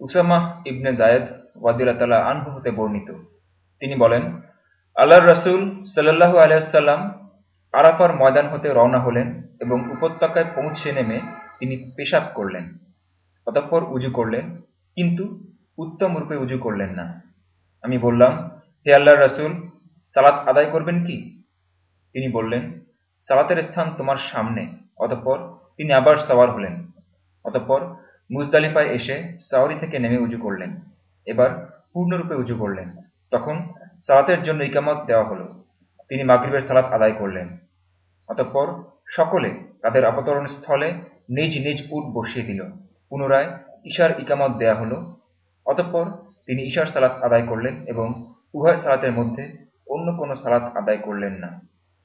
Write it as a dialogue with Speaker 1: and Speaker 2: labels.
Speaker 1: উসামাহ ইবনে জায়েদ ওয়াদিল্লাহ আনহু হতে বর্ণিত। তিনি বলেন, আল্লাহর রসুল সাল্লাহু আলিয়াল্লাম আরাফার ময়দান হতে রওনা হলেন এবং উপত্যকায় পৌঁছে নেমে তিনি পেশাব করলেন, অতঃপর উজু করলেন, কিন্তু উত্তম রূপে উজু করলেন না। আমি বললাম, হে আল্লাহর রসুল, সালাত আদায় করবেন কি? তিনি বললেন, সালাতের স্থান তোমার সামনে। অতঃপর তিনি আবার সওয়ার হলেন। অতঃপর মুজদালিফায় এসে সাওয়ারি থেকে নেমে উজু করলেন। এবার পূর্ণরূপে উজু করলেন। তখন সালাতের জন্য ইকামত দেওয়া হলো। তিনি মাগরিবের সালাত আদায় করলেন। অতঃপর সকলে তাদের অবতরণ স্থলে নিজ নিজ উট বসিয়ে দিল। পুনরায় ঈশার ইকামত দেয়া হলো। অতঃপর তিনি ঈশার সালাত আদায় করলেন এবং উভয় সালাতের মধ্যে অন্য কোনো সালাত আদায় করলেন না।